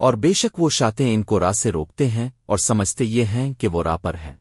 اور بے شک وہ شاتے ان کو راہ سے روکتے ہیں اور سمجھتے یہ ہیں کہ وہ راہ پر ہیں۔